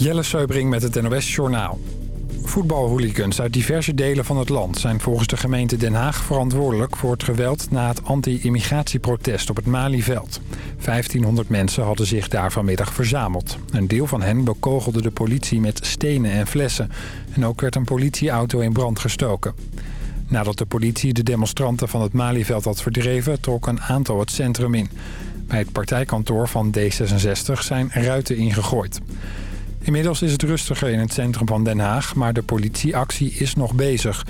Jelle Seubring met het NOS Journaal. Voetbalhooligans uit diverse delen van het land zijn volgens de gemeente Den Haag verantwoordelijk voor het geweld na het anti-immigratieprotest op het Malieveld. 1500 mensen hadden zich daar vanmiddag verzameld. Een deel van hen bekogelde de politie met stenen en flessen. En ook werd een politieauto in brand gestoken. Nadat de politie de demonstranten van het Malieveld had verdreven, trok een aantal het centrum in. Bij het partijkantoor van D66 zijn ruiten ingegooid. Inmiddels is het rustiger in het centrum van Den Haag, maar de politieactie is nog bezig.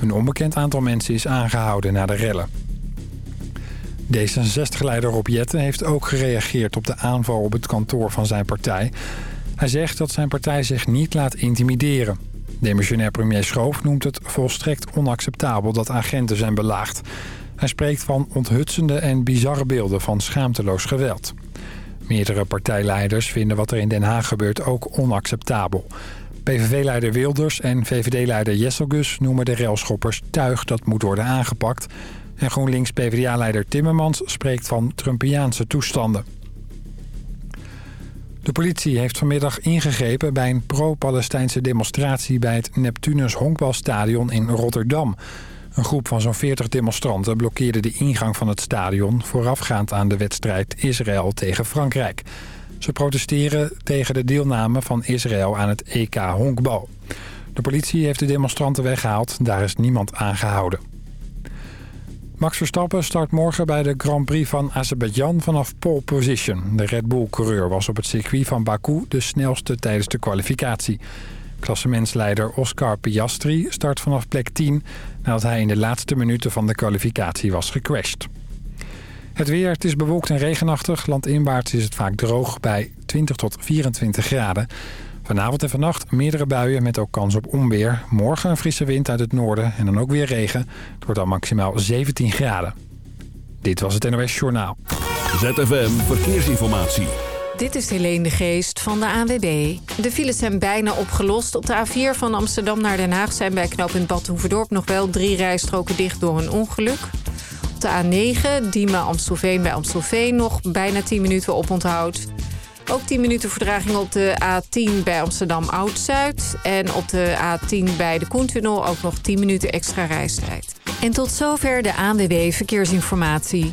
Een onbekend aantal mensen is aangehouden na de rellen. D66-leider Rob Jetten heeft ook gereageerd op de aanval op het kantoor van zijn partij. Hij zegt dat zijn partij zich niet laat intimideren. Demissionair premier Schoof noemt het volstrekt onacceptabel dat agenten zijn belaagd. Hij spreekt van onthutsende en bizarre beelden van schaamteloos geweld. Meerdere partijleiders vinden wat er in Den Haag gebeurt ook onacceptabel. PVV-leider Wilders en VVD-leider Jesselgus noemen de railschoppers tuig dat moet worden aangepakt. En GroenLinks-PVDA-leider Timmermans spreekt van Trumpiaanse toestanden. De politie heeft vanmiddag ingegrepen bij een pro-Palestijnse demonstratie... bij het Neptunus Honkbalstadion in Rotterdam. Een groep van zo'n 40 demonstranten blokkeerde de ingang van het stadion... voorafgaand aan de wedstrijd Israël tegen Frankrijk. Ze protesteren tegen de deelname van Israël aan het EK Honkbal. De politie heeft de demonstranten weggehaald, daar is niemand aangehouden. Max Verstappen start morgen bij de Grand Prix van Azerbeidzjan vanaf pole position. De Red Bull-coureur was op het circuit van Baku de snelste tijdens de kwalificatie. Klassementsleider Oscar Piastri start vanaf plek 10... nadat hij in de laatste minuten van de kwalificatie was gecrashed. Het weer, het is bewolkt en regenachtig. Landinwaarts is het vaak droog bij 20 tot 24 graden. Vanavond en vannacht meerdere buien met ook kans op onweer. Morgen een frisse wind uit het noorden en dan ook weer regen. Het wordt dan maximaal 17 graden. Dit was het NOS Journaal. ZFM Verkeersinformatie. Dit is Helene de Geest van de ANWB. De files zijn bijna opgelost. Op de A4 van Amsterdam naar Den Haag zijn bij knooppunt Bad Hoeverdorp... nog wel drie rijstroken dicht door een ongeluk. Op de A9, Diemen-Amstelveen bij Amstelveen... nog bijna 10 minuten op onthoud. Ook 10 minuten verdraging op de A10 bij Amsterdam Oud-Zuid. En op de A10 bij de Koentunnel ook nog 10 minuten extra reistijd. En tot zover de ANWB Verkeersinformatie.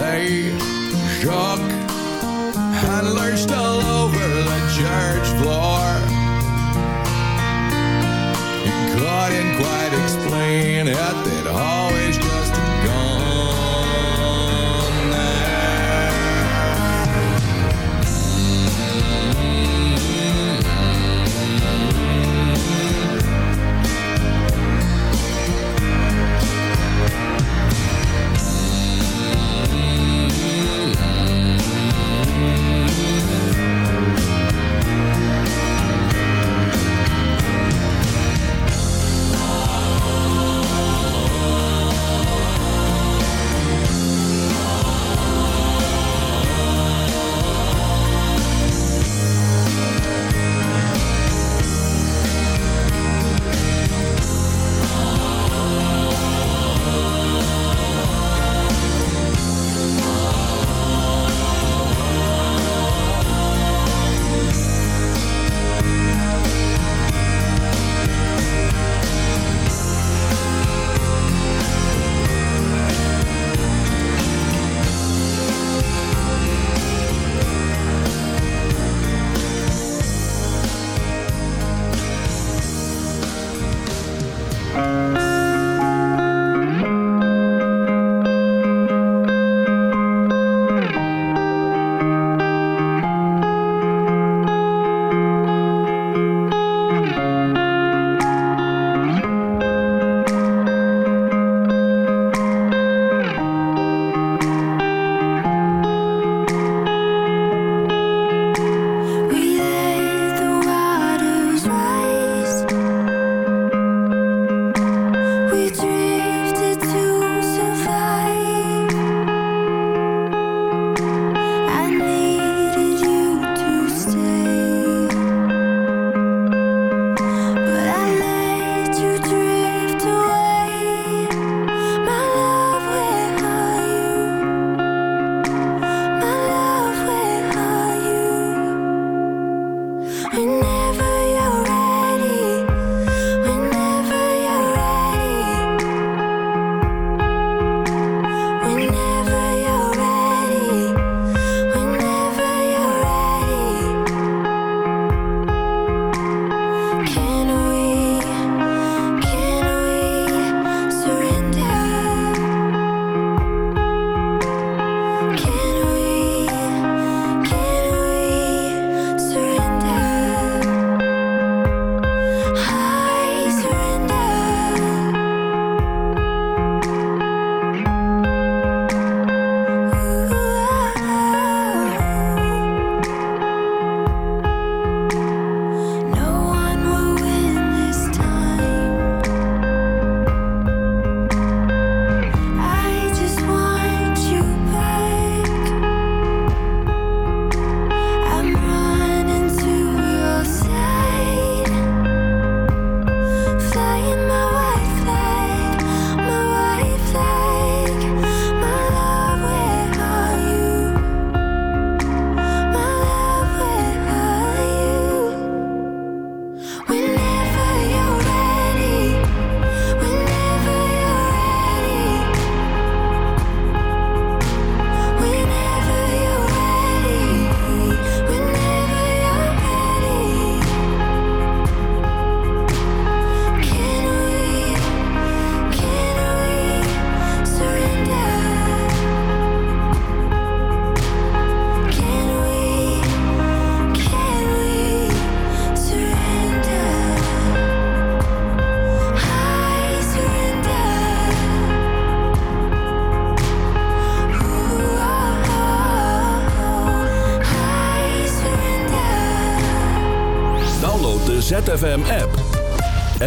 They shook and lurched all over the church floor. You couldn't quite explain it.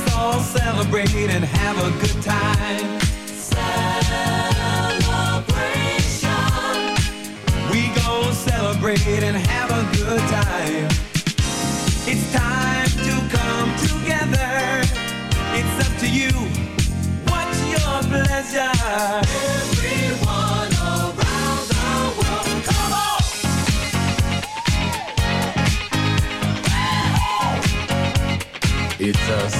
Let's all celebrate and have a good time. Celebration. We gon' celebrate and have a good time. It's time to come together. It's up to you. What's your pleasure? Everyone around the world, come on. It's a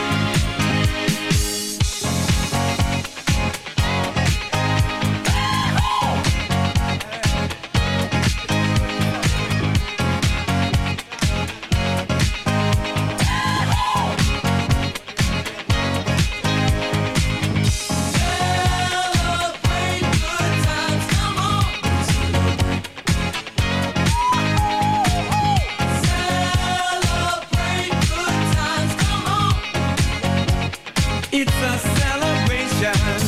It's a celebration. Celebrate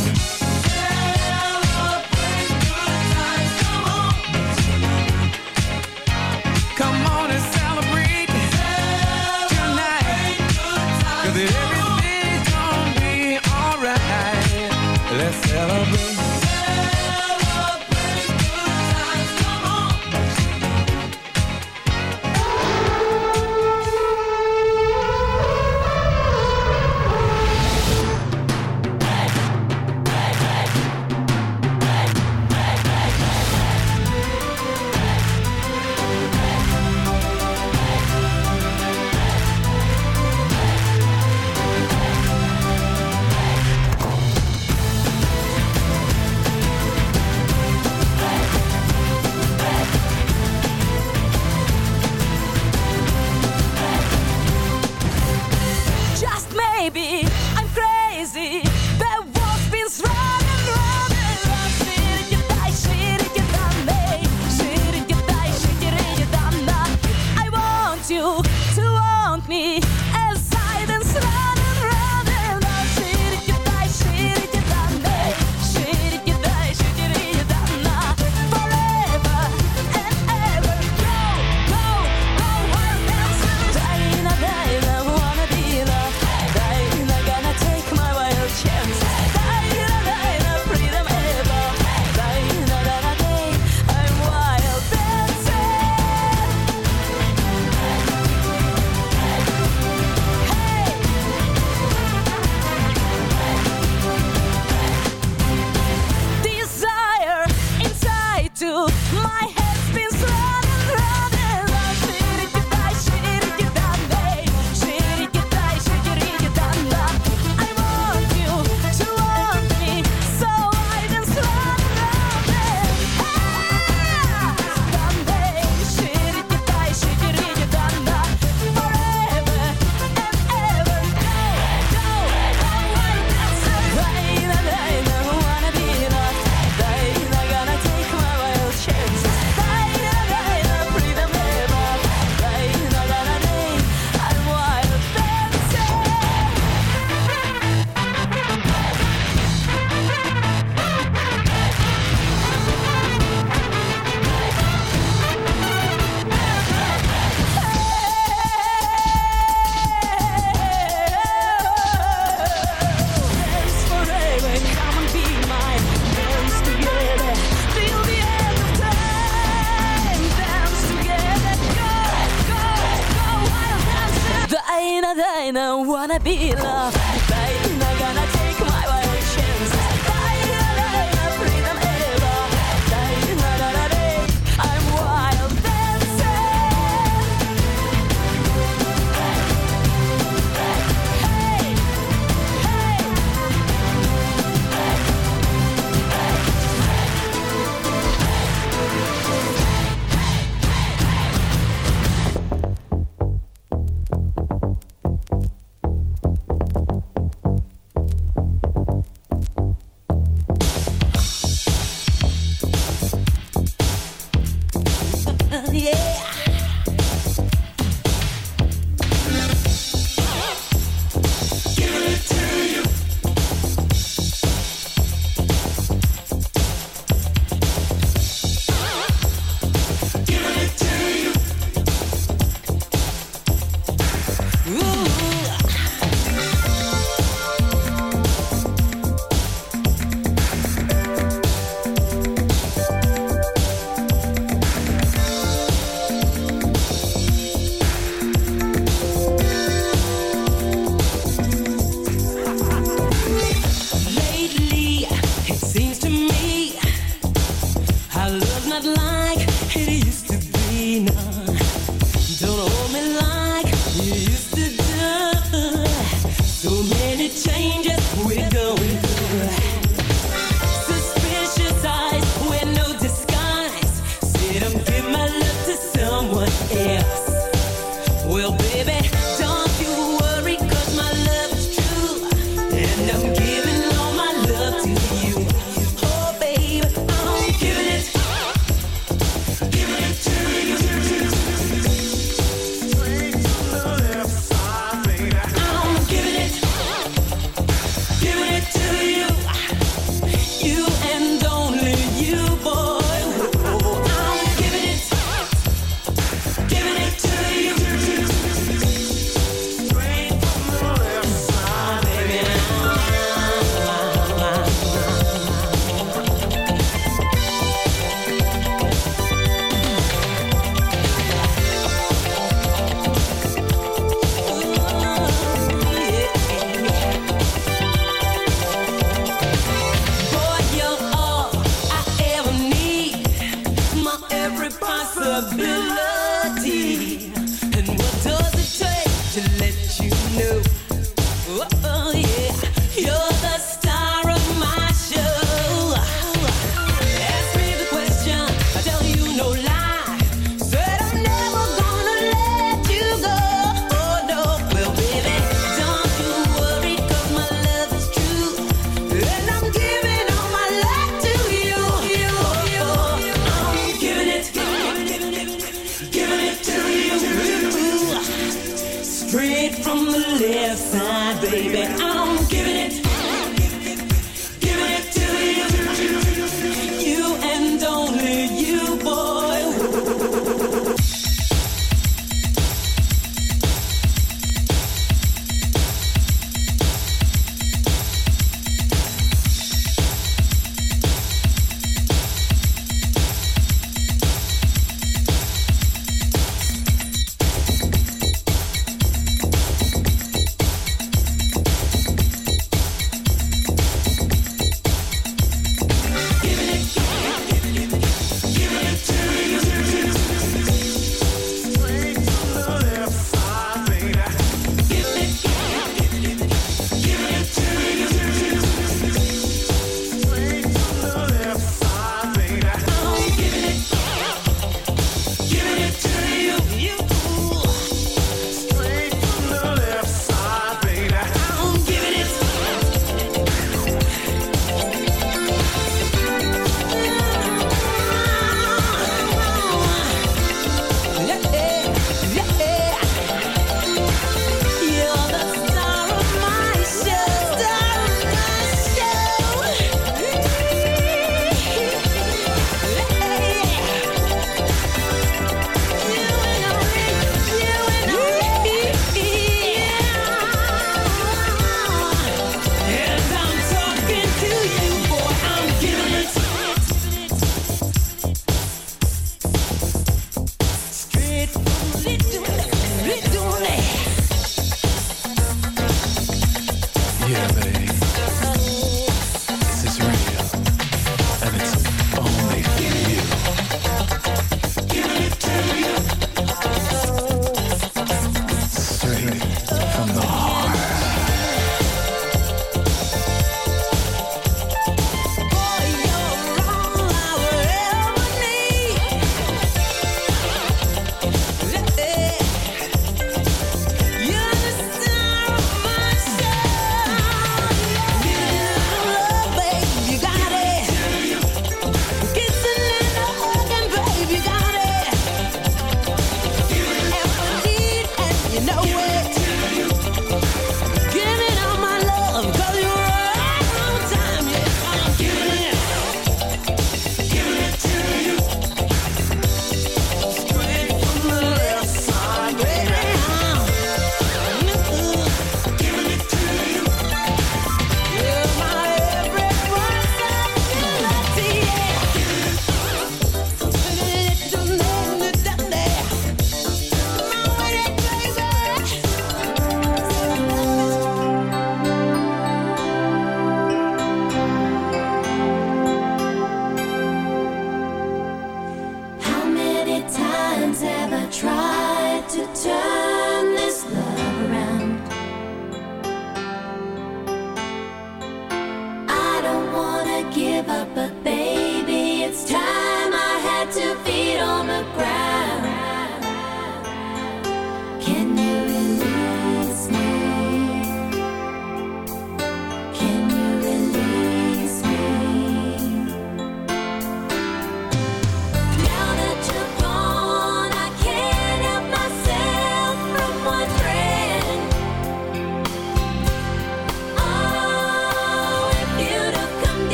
good times, come on. Come on and celebrate everything's gonna be alright. Let's. Celebrate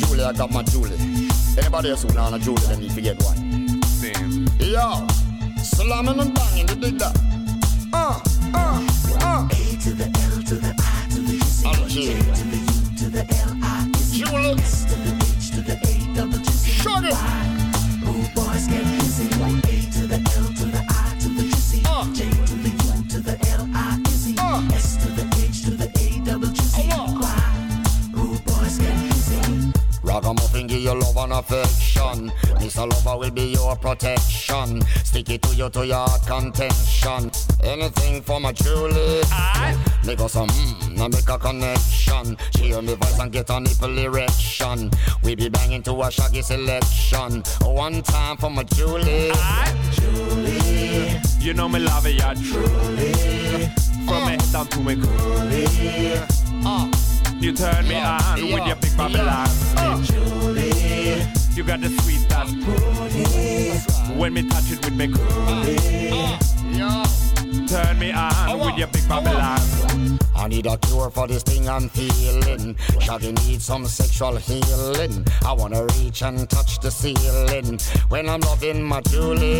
Julie, I got my Julie. Anybody else who know a Julie, then need to get one. Same. Yo, slamming and banging, you dig that? Uh, uh, uh. A to the L to the I to the G. I'm G. to the U to the L I is Julie. S to the H to the A double G. Shut it. Rude boys get busy. A give you love and affection. Mr. Lover will be your protection. Stick it to you to your contention. Anything for my Julie. Make us some mmm, make a connection. She hear me voice and get a nipple erection. We be banging to a shaggy selection. One time for my Julie. Julie. You know me love it, yeah, truly. From me head down to me coolie. Uh, You turn me Yeah, on yeah, with your big Babylon. uh. Julie. You got the sweet that When me touch it with me coolie. Yo. Turn me on with your big Babylon. I need a cure for this thing I'm feeling. Shaggy needs some sexual healing. I wanna reach and touch the ceiling when I'm loving my Julie.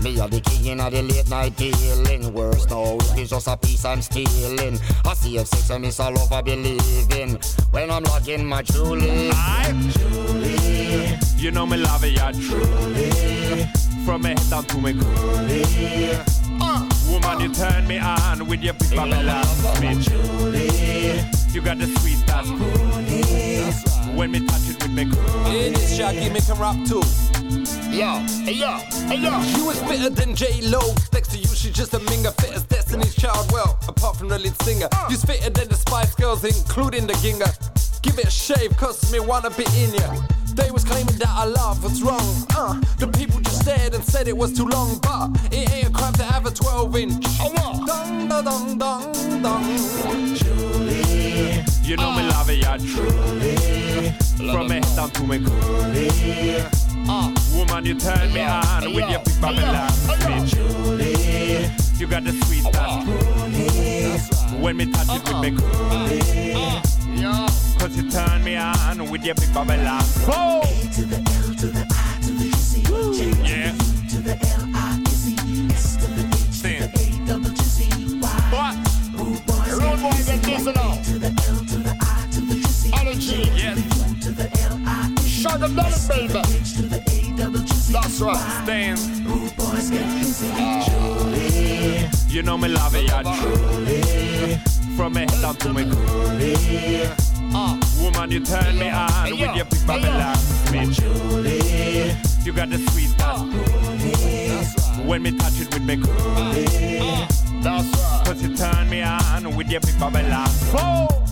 Me are the king of the late night dealing. Worse no, it's just a piece I'm stealing. I see if sex and miss all over believing when I'm logging my Julie. Julie, You know me love it, yeah, truly. From me head down to me coolie. Uh, Woman, you turn me on with your big Babylon. Me Julie. You got the sweet that When me touch it with me coolie. Hey, this Shaggy make him rap too. Yo, hey yo, hey yo. You is fitter than J Lo. Next to you, she's just a minger. Fit as Destiny's Child. Well, apart from the lead singer, you's fitter than the Spice Girls, including the Ginger. Give it a shave, cause me wanna be in ya. They was claiming that I love was wrong. Uh, the people just stared and said it was too long, but it ain't a crime to have a 12 inch. Oh, Dong, da, dong, dong, dong. You know me love it, yeah, truly. From me head down to me coolie. uh, Woman, you turn me on with your big Babylon. Me Julie. You got the sweet that When me touch it with me coolie. yo. Cause you turn me on with your big Babylon. Oh! to the L to the I to the G. J Yeah. to the L I is E. S to the H Sing. A double G C Y. What? Rude boys get busy. To the L to the I to the G C. Energy. Yes. to the L I is. Shut them down, baby. To the A double G C. That's right. Stand. Rude boys get busy. Julie. You know me love it, yeah, truly. From me head down to me coolie. Uh, Woman, you turn me on Hey, with yo. your big Babylon. Me Julie. You got the sweet that When me touch it with me coolie. That's right. Cause you turn me on with your big Babylon. Oh!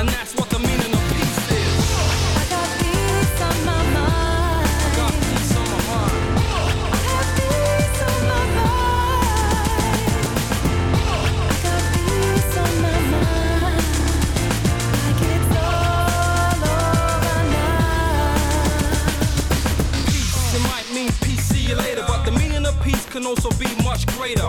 And that's what the meaning of peace is. I got peace on my mind. I got peace on my mind. I have peace on my mind. I got peace on my mind. Like it's all over now. Peace, it might mean peace, see you later. But the meaning of peace can also be much greater.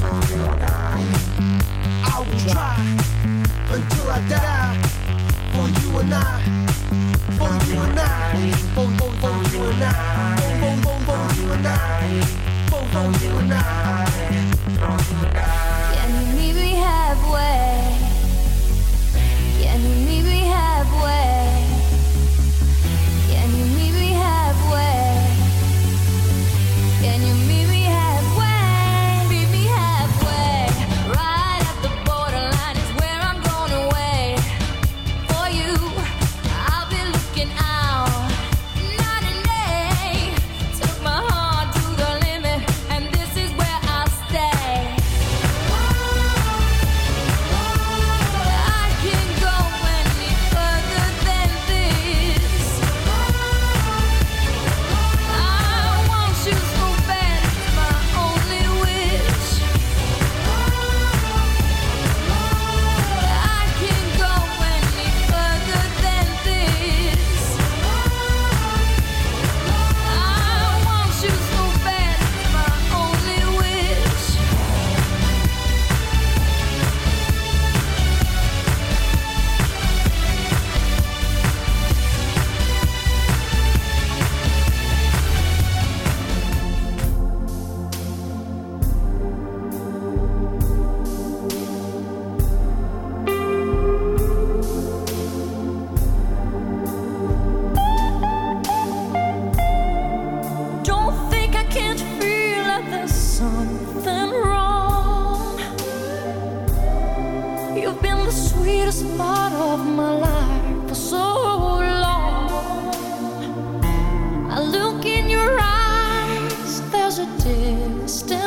For you and I. For you and I will try until I die for you and I. sweetest part of my life for so long. I look in your eyes, there's a distant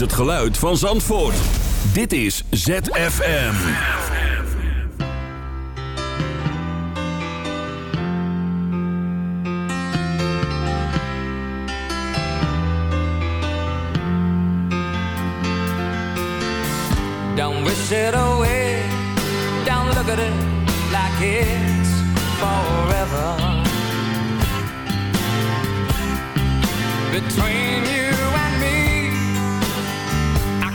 het geluid van Zandvoort. Dit is ZFM. Don't wish it away. Don't look at it like it's forever. Between you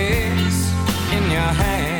in your hand.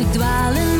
ik dwalen